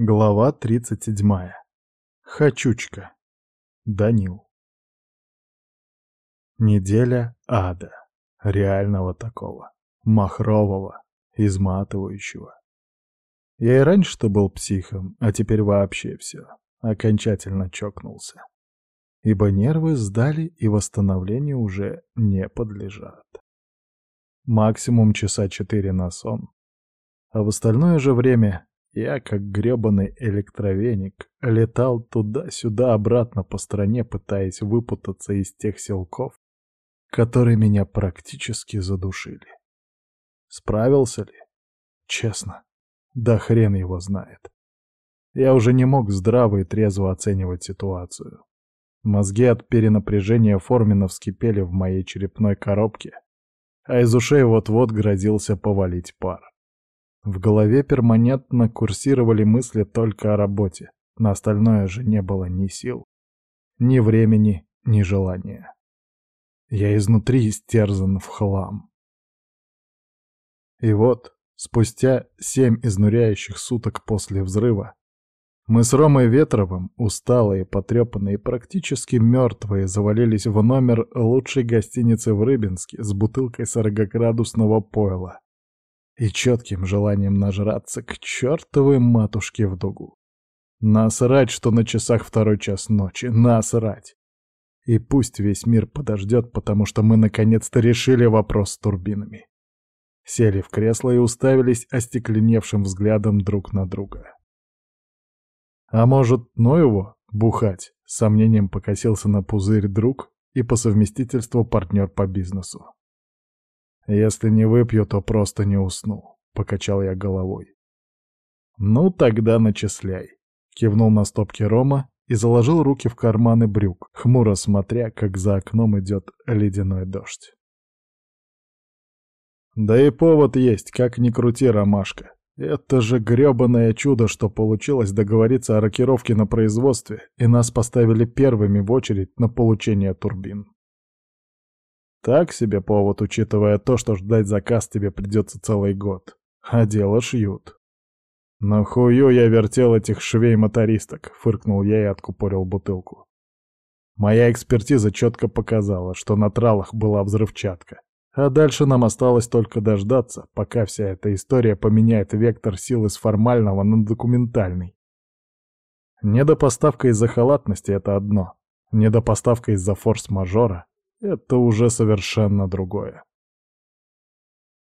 Глава 37. Хочучка. Данил. Неделя ада. Реального такого. Махрового. Изматывающего. Я и раньше-то был психом, а теперь вообще все. Окончательно чокнулся. Ибо нервы сдали и восстановлению уже не подлежат. Максимум часа четыре на сон. А в остальное же время я, как грёбаный электровеник, летал туда-сюда обратно по стране, пытаясь выпутаться из тех силков, которые меня практически задушили. Справился ли? Честно, да хрен его знает. Я уже не мог здраво и трезво оценивать ситуацию. Мозги от перенапряжения форменно вскипели в моей черепной коробке, а из ушей вот-вот грозился повалить пар. В голове перманентно курсировали мысли только о работе. На остальное же не было ни сил, ни времени, ни желания. Я изнутри истерзан в хлам. И вот, спустя семь изнуряющих суток после взрыва, мы с Ромой Ветровым, усталые, потрепанные, практически мертвые, завалились в номер лучшей гостиницы в Рыбинске с бутылкой сорокоградусного пойла и четким желанием нажраться к чертовой матушке в дугу. Насрать, что на часах второй час ночи, насрать. И пусть весь мир подождет, потому что мы наконец-то решили вопрос с турбинами. Сели в кресло и уставились остекленевшим взглядом друг на друга. А может, ну его, бухать? Сомнением покосился на пузырь друг и по совместительству партнер по бизнесу. Если не выпью, то просто не усну, покачал я головой. Ну тогда начисляй, кивнул на стопки рома и заложил руки в карманы брюк, хмуро смотря, как за окном идет ледяной дождь. Да и повод есть, как ни крути, ромашка. Это же грёбаное чудо, что получилось договориться о рокировке на производстве, и нас поставили первыми в очередь на получение турбин. Так себе повод, учитывая то, что ждать заказ тебе придется целый год. А дело шьют. «На хую я вертел этих швей-мотористок», — фыркнул я и откупорил бутылку. Моя экспертиза четко показала, что на тралах была взрывчатка. А дальше нам осталось только дождаться, пока вся эта история поменяет вектор силы с формального на документальный. Недопоставка из-за халатности — это одно. Недопоставка из-за форс-мажора это уже совершенно другое.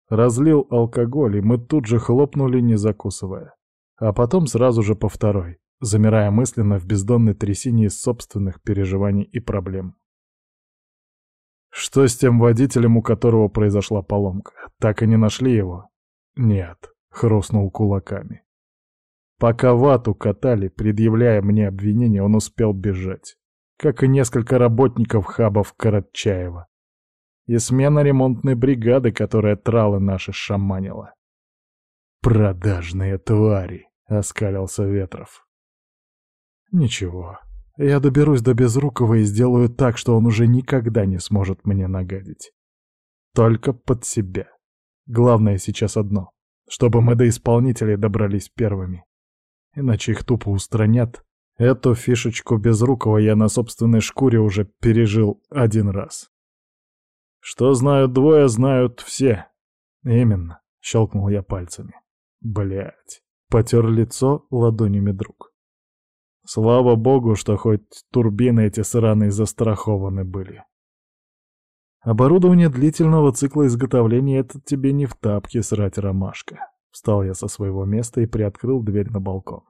Разлил алкоголь, и мы тут же хлопнули, не закусывая. А потом сразу же по второй, замирая мысленно в бездонной трясине из собственных переживаний и проблем. Что с тем водителем, у которого произошла поломка? Так и не нашли его? Нет, хрустнул кулаками. Пока вату катали, предъявляя мне обвинение, он успел бежать как и несколько работников хабов Каратчаева. И смена ремонтной бригады, которая тралы наши шаманила. «Продажные твари!» — оскалился Ветров. «Ничего, я доберусь до Безрукова и сделаю так, что он уже никогда не сможет мне нагадить. Только под себя. Главное сейчас одно — чтобы мы до исполнителей добрались первыми. Иначе их тупо устранят, Эту фишечку Безрукова я на собственной шкуре уже пережил один раз. Что знают двое, знают все. Именно, щелкнул я пальцами. Блять. Потер лицо ладонями друг. Слава богу, что хоть турбины эти сраные застрахованы были. Оборудование длительного цикла изготовления — это тебе не в тапке срать ромашка. Встал я со своего места и приоткрыл дверь на балкон.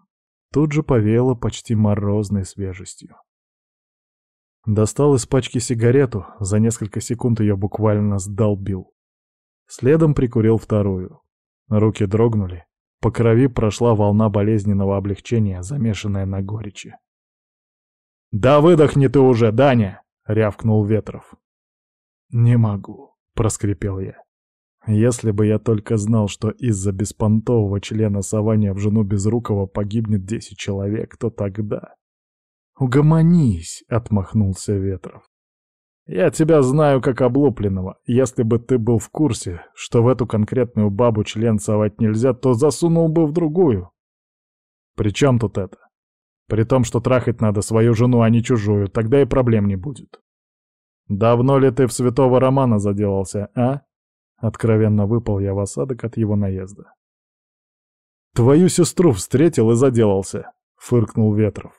Тут же повеяло почти морозной свежестью. Достал из пачки сигарету, за несколько секунд ее буквально сдолбил. Следом прикурил вторую. Руки дрогнули. По крови прошла волна болезненного облегчения, замешанная на горечи. «Да выдохни ты уже, Даня!» — рявкнул Ветров. «Не могу», — проскрипел я. Если бы я только знал, что из-за беспонтового члена сования в жену Безрукова погибнет десять человек, то тогда... «Угомонись!» — отмахнулся Ветров. «Я тебя знаю как облупленного. Если бы ты был в курсе, что в эту конкретную бабу член совать нельзя, то засунул бы в другую». При чем тут это? При том, что трахать надо свою жену, а не чужую, тогда и проблем не будет. Давно ли ты в святого Романа заделался, а? Откровенно выпал я в осадок от его наезда. «Твою сестру встретил и заделался», — фыркнул Ветров.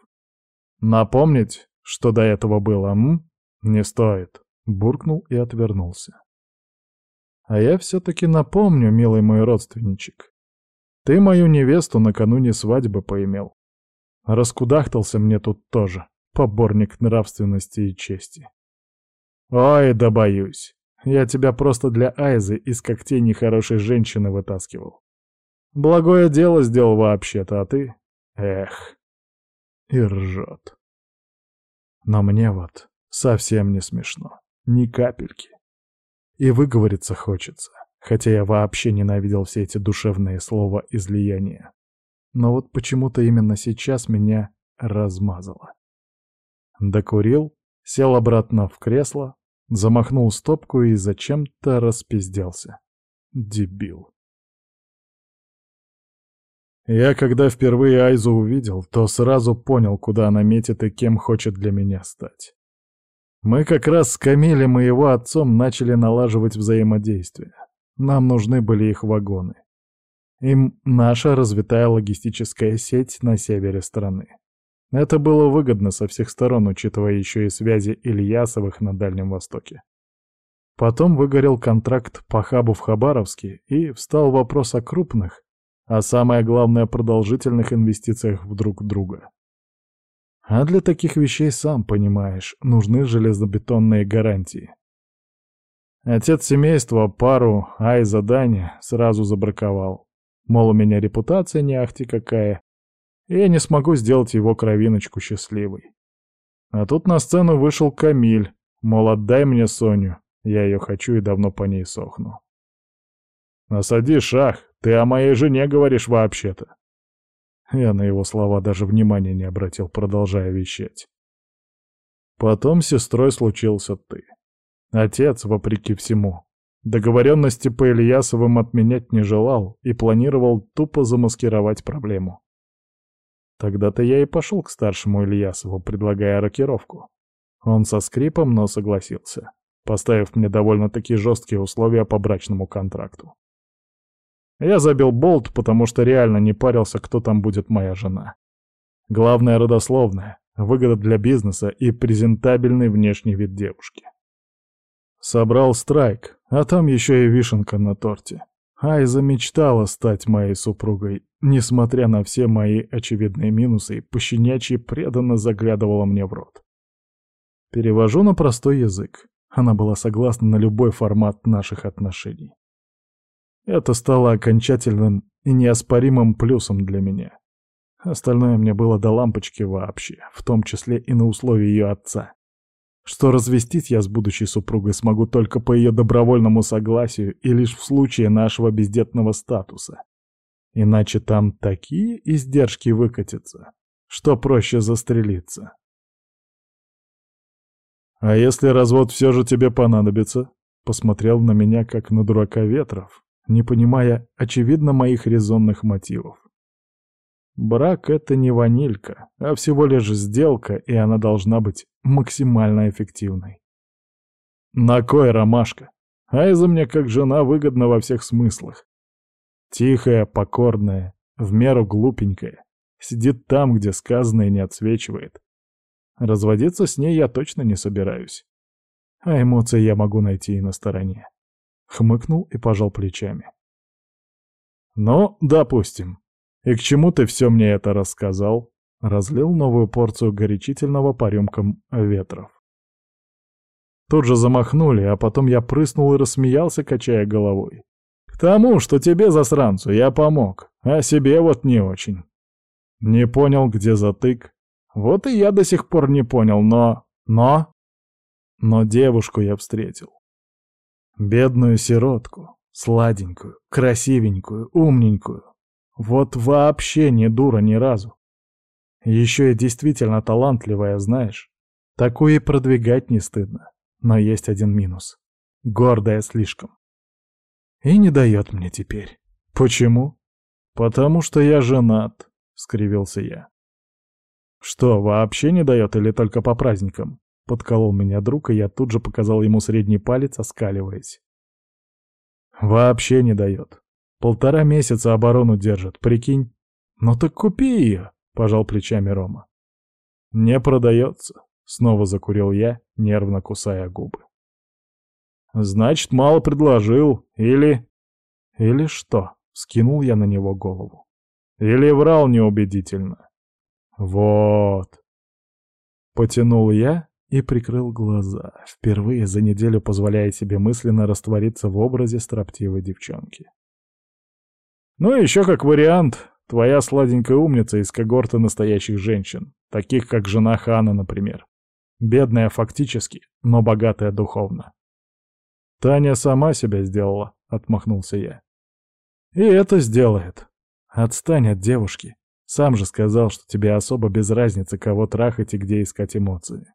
«Напомнить, что до этого было, м? Не стоит», — буркнул и отвернулся. «А я все-таки напомню, милый мой родственничек. Ты мою невесту накануне свадьбы поимел. Раскудахтался мне тут тоже, поборник нравственности и чести. Ой, да боюсь. Я тебя просто для Айзы из когтей нехорошей женщины вытаскивал. Благое дело сделал вообще-то, а ты... Эх. И ржет. Но мне вот совсем не смешно. Ни капельки. И выговориться хочется, хотя я вообще ненавидел все эти душевные слова излияния. Но вот почему-то именно сейчас меня размазало. Докурил, сел обратно в кресло, Замахнул стопку и зачем-то распизделся. Дебил. Я, когда впервые Айзу увидел, то сразу понял, куда она метит и кем хочет для меня стать. Мы как раз с Камилем и его отцом начали налаживать взаимодействие. Нам нужны были их вагоны. Им наша развитая логистическая сеть на севере страны. Это было выгодно со всех сторон, учитывая еще и связи Ильясовых на Дальнем Востоке. Потом выгорел контракт по хабу в Хабаровске, и встал вопрос о крупных, а самое главное продолжительных инвестициях в друг друга. А для таких вещей, сам понимаешь, нужны железобетонные гарантии. Отец семейства пару ай-задания сразу забраковал. Мол, у меня репутация не ахти какая, и я не смогу сделать его кровиночку счастливой. А тут на сцену вышел Камиль, мол, отдай мне Соню, я ее хочу и давно по ней сохну. «Насади шах, ты о моей жене говоришь вообще-то». Я на его слова даже внимания не обратил, продолжая вещать. Потом с сестрой случился ты. Отец, вопреки всему, договоренности по Ильясовым отменять не желал и планировал тупо замаскировать проблему. Тогда-то я и пошел к старшему Ильясову, предлагая рокировку. Он со скрипом, но согласился, поставив мне довольно-таки жесткие условия по брачному контракту. Я забил болт, потому что реально не парился, кто там будет моя жена. Главное — родословная, выгода для бизнеса и презентабельный внешний вид девушки. Собрал страйк, а там еще и вишенка на торте. Айза мечтала стать моей супругой, несмотря на все мои очевидные минусы, пощенячьи преданно заглядывала мне в рот. Перевожу на простой язык. Она была согласна на любой формат наших отношений. Это стало окончательным и неоспоримым плюсом для меня. Остальное мне было до лампочки вообще, в том числе и на условии ее отца что развестись я с будущей супругой смогу только по ее добровольному согласию и лишь в случае нашего бездетного статуса. Иначе там такие издержки выкатятся, что проще застрелиться. «А если развод все же тебе понадобится?» Посмотрел на меня, как на дурака Ветров, не понимая, очевидно, моих резонных мотивов. Брак — это не ванилька, а всего лишь сделка, и она должна быть максимально эффективной. На кой ромашка? А из-за мне как жена выгодна во всех смыслах. Тихая, покорная, в меру глупенькая. Сидит там, где сказанное не отсвечивает. Разводиться с ней я точно не собираюсь. А эмоции я могу найти и на стороне. Хмыкнул и пожал плечами. Ну, допустим. «И к чему ты все мне это рассказал?» Разлил новую порцию горячительного по рюмкам ветров. Тут же замахнули, а потом я прыснул и рассмеялся, качая головой. «К тому, что тебе, засранцу, я помог, а себе вот не очень». Не понял, где затык. Вот и я до сих пор не понял, но... Но... Но девушку я встретил. Бедную сиротку, сладенькую, красивенькую, умненькую, вот вообще не дура ни разу. Еще и действительно талантливая, знаешь. Такую и продвигать не стыдно. Но есть один минус. Гордая слишком. И не дает мне теперь. Почему? Потому что я женат. скривился я. «Что, вообще не дает или только по праздникам?» Подколол меня друг, и я тут же показал ему средний палец, оскаливаясь. «Вообще не дает. Полтора месяца оборону держит, прикинь. Ну так купи ее!» — пожал плечами Рома. «Не продается», — снова закурил я, нервно кусая губы. «Значит, мало предложил, или...» «Или что?» — скинул я на него голову. «Или врал неубедительно?» «Вот». Потянул я и прикрыл глаза, впервые за неделю позволяя себе мысленно раствориться в образе строптивой девчонки. Ну и еще как вариант, твоя сладенькая умница из когорты настоящих женщин, таких как жена Хана, например. Бедная фактически, но богатая духовно. Таня сама себя сделала, отмахнулся я. И это сделает. Отстань от девушки. Сам же сказал, что тебе особо без разницы, кого трахать и где искать эмоции.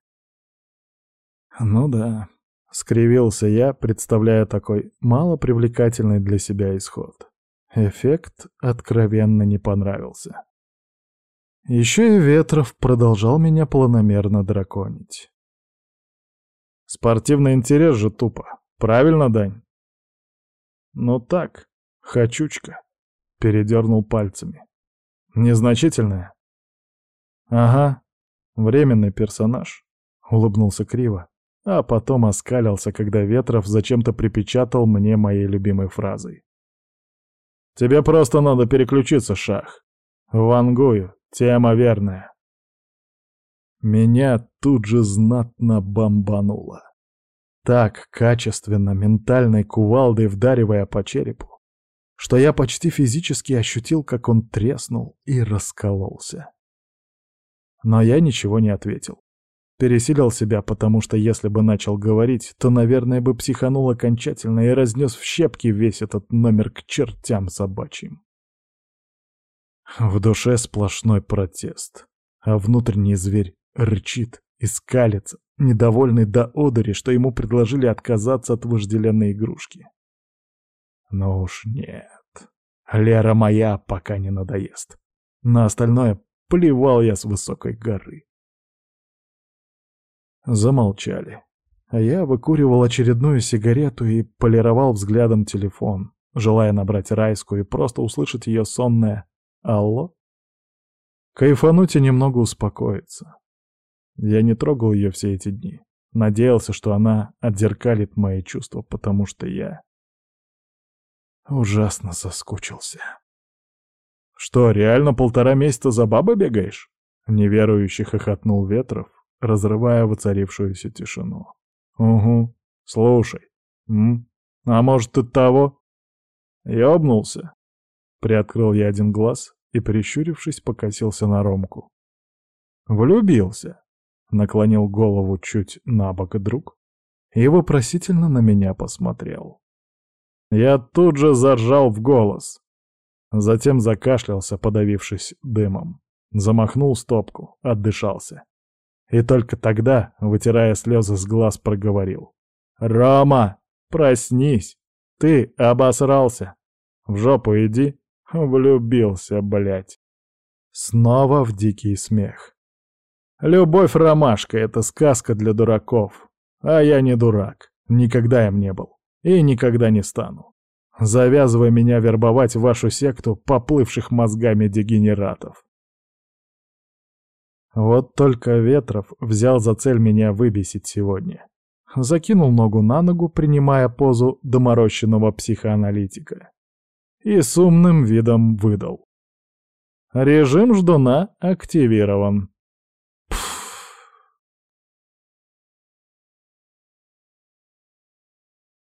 Ну да, скривился я, представляя такой малопривлекательный для себя исход. Эффект откровенно не понравился. Еще и Ветров продолжал меня планомерно драконить. Спортивный интерес же тупо. Правильно, Дань? Ну так, хочучка. Передернул пальцами. Незначительная? Ага, временный персонаж. Улыбнулся криво, а потом оскалился, когда Ветров зачем-то припечатал мне моей любимой фразой. «Тебе просто надо переключиться, Шах. Вангую, тема верная». Меня тут же знатно бомбануло. Так качественно, ментальной кувалдой вдаривая по черепу, что я почти физически ощутил, как он треснул и раскололся. Но я ничего не ответил. Пересилил себя, потому что если бы начал говорить, то, наверное, бы психанул окончательно и разнес в щепки весь этот номер к чертям собачьим. В душе сплошной протест, а внутренний зверь рычит и скалится, недовольный до одури, что ему предложили отказаться от вожделенной игрушки. Но уж нет. Лера моя, пока не надоест. На остальное плевал я с высокой горы. Замолчали. А я выкуривал очередную сигарету и полировал взглядом телефон, желая набрать райскую и просто услышать ее сонное «Алло?». Кайфануть и немного успокоиться. Я не трогал ее все эти дни. Надеялся, что она отзеркалит мои чувства, потому что я ужасно соскучился. «Что, реально полтора месяца за бабой бегаешь?» Неверующий хохотнул Ветров, разрывая воцарившуюся тишину. «Угу, слушай. М? А может, ты того?» «Ёбнулся?» Приоткрыл я один глаз и, прищурившись, покосился на Ромку. «Влюбился?» Наклонил голову чуть на бок друг и вопросительно на меня посмотрел. Я тут же заржал в голос. Затем закашлялся, подавившись дымом. Замахнул стопку, отдышался. И только тогда, вытирая слезы с глаз, проговорил. «Рома, проснись! Ты обосрался! В жопу иди!» Влюбился, блядь. Снова в дикий смех. Любовь ромашка — это сказка для дураков. А я не дурак. Никогда им не был. И никогда не стану. Завязывай меня вербовать в вашу секту поплывших мозгами дегенератов. Вот только Ветров взял за цель меня выбесить сегодня. Закинул ногу на ногу, принимая позу доморощенного психоаналитика. И с умным видом выдал. Режим ждуна активирован.